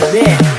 Yeah.